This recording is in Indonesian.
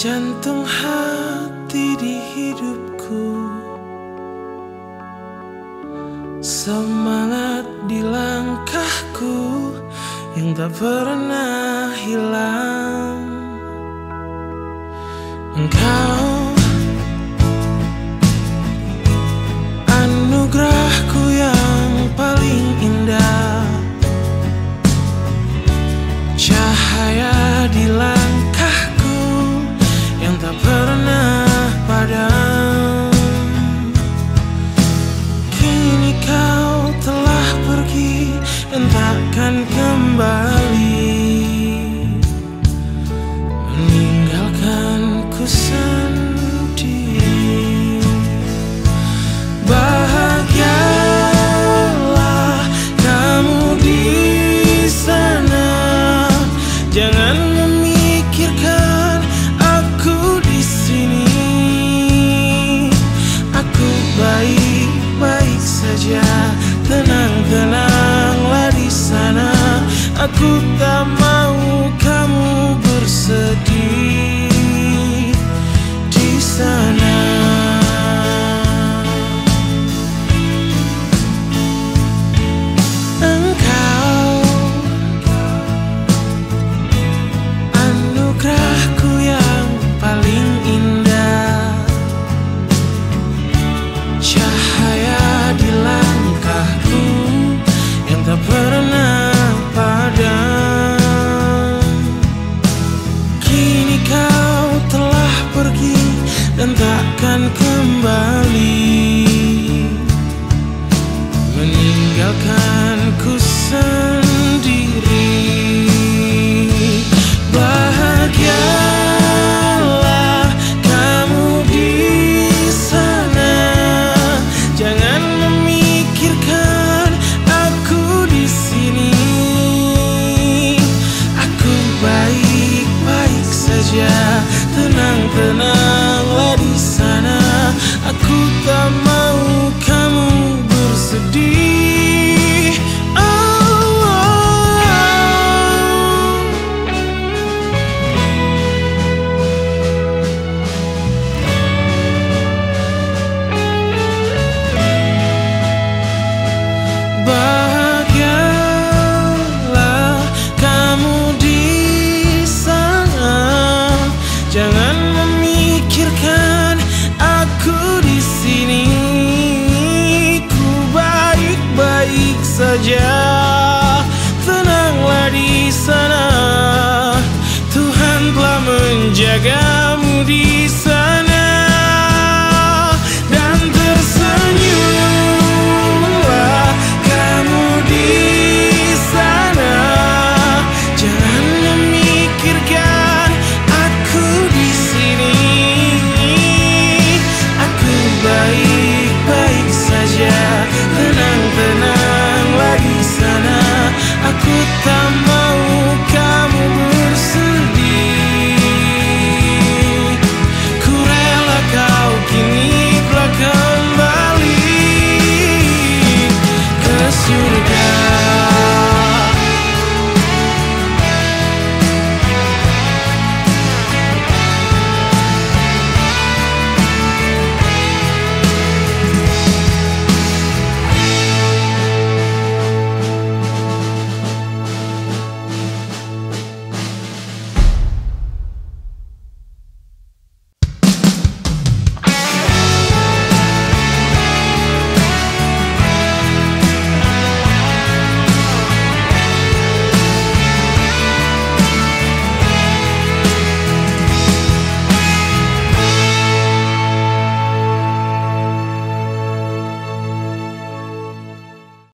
Jantung hati di hidupku. Semangat di langkahku Yang tak pernah hilang. Engkau dan takkan kembali Meninggalkanku sendiri. Bahagialah kamu di sana. Jangan memikirkan aku di sini. Aku baik-baik saja. Aku tak saja. Tenanglah di sana. Tuhan telah menjagamu di Yeah.